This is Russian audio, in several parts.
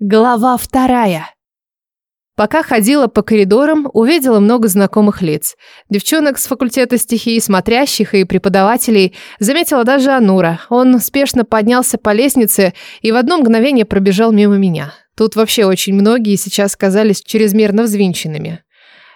Глава вторая. Пока ходила по коридорам, увидела много знакомых лиц. Девчонок с факультета стихии, смотрящих и преподавателей. Заметила даже Анура. Он спешно поднялся по лестнице и в одно мгновение пробежал мимо меня. Тут вообще очень многие сейчас казались чрезмерно взвинченными.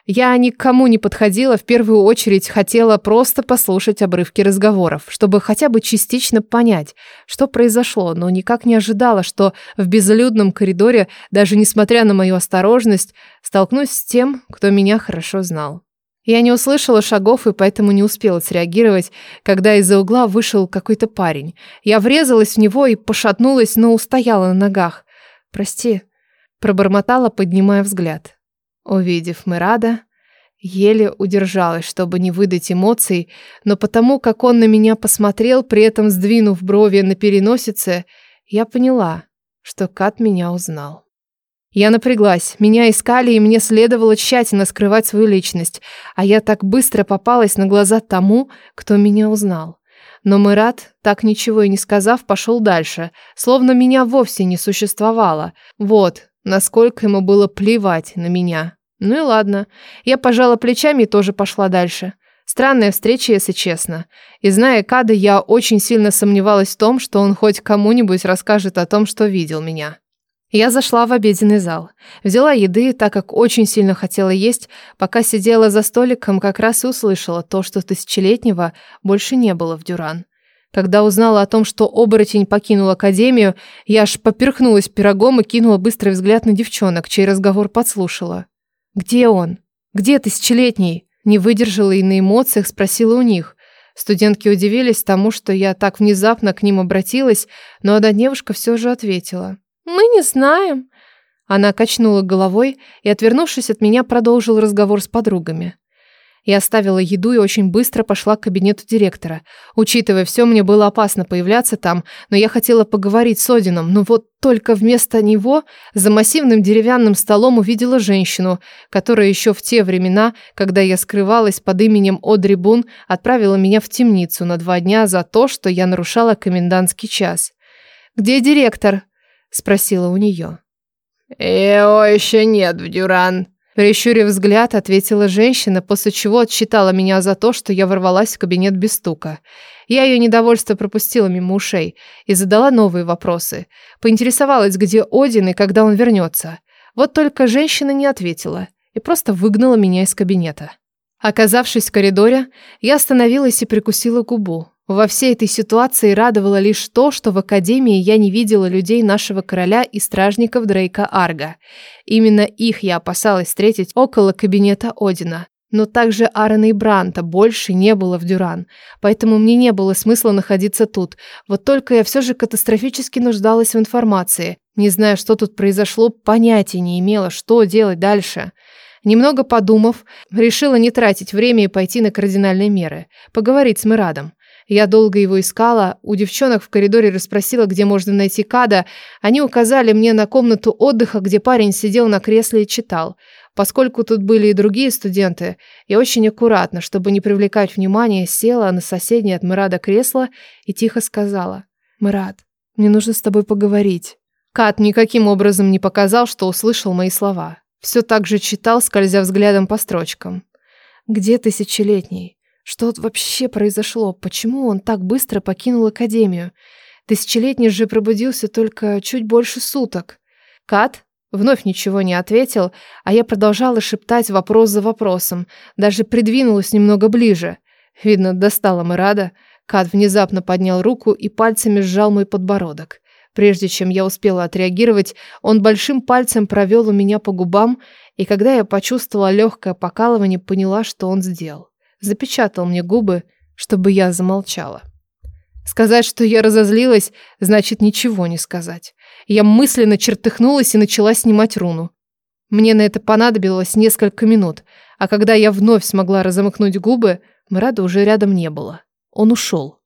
Я никому не подходила, в первую очередь хотела просто послушать обрывки разговоров, чтобы хотя бы частично понять, что произошло, но никак не ожидала, что в безлюдном коридоре, даже несмотря на мою осторожность, столкнусь с тем, кто меня хорошо знал. Я не услышала шагов и поэтому не успела среагировать, когда из-за угла вышел какой-то парень. Я врезалась в него и пошатнулась, но устояла на ногах. «Прости», — пробормотала, поднимая взгляд. Увидев Мирада, еле удержалась, чтобы не выдать эмоций, но потому, как он на меня посмотрел, при этом сдвинув брови на переносице, я поняла, что Кат меня узнал. Я напряглась, меня искали, и мне следовало тщательно скрывать свою личность, а я так быстро попалась на глаза тому, кто меня узнал. Но Мират, так ничего и не сказав, пошел дальше, словно меня вовсе не существовало. Вот, насколько ему было плевать на меня. Ну и ладно. Я пожала плечами и тоже пошла дальше. Странная встреча, если честно. И зная Када, я очень сильно сомневалась в том, что он хоть кому-нибудь расскажет о том, что видел меня. Я зашла в обеденный зал. Взяла еды, так как очень сильно хотела есть. Пока сидела за столиком, как раз и услышала то, что тысячелетнего больше не было в Дюран. Когда узнала о том, что оборотень покинул академию, я аж поперхнулась пирогом и кинула быстрый взгляд на девчонок, чей разговор подслушала. «Где он? Где тысячелетний?» Не выдержала и на эмоциях спросила у них. Студентки удивились тому, что я так внезапно к ним обратилась, но одна девушка все же ответила. «Мы не знаем». Она качнула головой и, отвернувшись от меня, продолжил разговор с подругами. Я оставила еду и очень быстро пошла к кабинету директора. Учитывая все, мне было опасно появляться там, но я хотела поговорить с Одином, но вот только вместо него за массивным деревянным столом увидела женщину, которая еще в те времена, когда я скрывалась под именем Одри Бун, отправила меня в темницу на два дня за то, что я нарушала комендантский час. «Где директор?» – спросила у нее. «Его еще нет в Дюран», Прищурив взгляд, ответила женщина, после чего отчитала меня за то, что я ворвалась в кабинет без стука. Я ее недовольство пропустила мимо ушей и задала новые вопросы. Поинтересовалась, где Один и когда он вернется. Вот только женщина не ответила и просто выгнала меня из кабинета. Оказавшись в коридоре, я остановилась и прикусила губу. Во всей этой ситуации радовало лишь то, что в Академии я не видела людей нашего короля и стражников Дрейка Арга. Именно их я опасалась встретить около кабинета Одина. Но также Аарона и Бранта больше не было в Дюран, поэтому мне не было смысла находиться тут. Вот только я все же катастрофически нуждалась в информации. Не зная, что тут произошло, понятия не имела, что делать дальше. Немного подумав, решила не тратить время и пойти на кардинальные меры. Поговорить с Мирадом. Я долго его искала. У девчонок в коридоре расспросила, где можно найти Када. Они указали мне на комнату отдыха, где парень сидел на кресле и читал. Поскольку тут были и другие студенты, я очень аккуратно, чтобы не привлекать внимания, села на соседнее от Мирада кресло и тихо сказала. «Мирад, мне нужно с тобой поговорить». Кат никаким образом не показал, что услышал мои слова. Все так же читал, скользя взглядом по строчкам. «Где тысячелетний? Что тут вообще произошло? Почему он так быстро покинул академию? Тысячелетний же пробудился только чуть больше суток. Кат вновь ничего не ответил, а я продолжала шептать вопрос за вопросом, даже придвинулась немного ближе. Видно, достала Мирада. Кат внезапно поднял руку и пальцами сжал мой подбородок. Прежде чем я успела отреагировать, он большим пальцем провел у меня по губам, и когда я почувствовала легкое покалывание, поняла, что он сделал запечатал мне губы, чтобы я замолчала. Сказать, что я разозлилась, значит ничего не сказать. Я мысленно чертыхнулась и начала снимать руну. Мне на это понадобилось несколько минут, а когда я вновь смогла разомкнуть губы, Мрада уже рядом не было. Он ушел.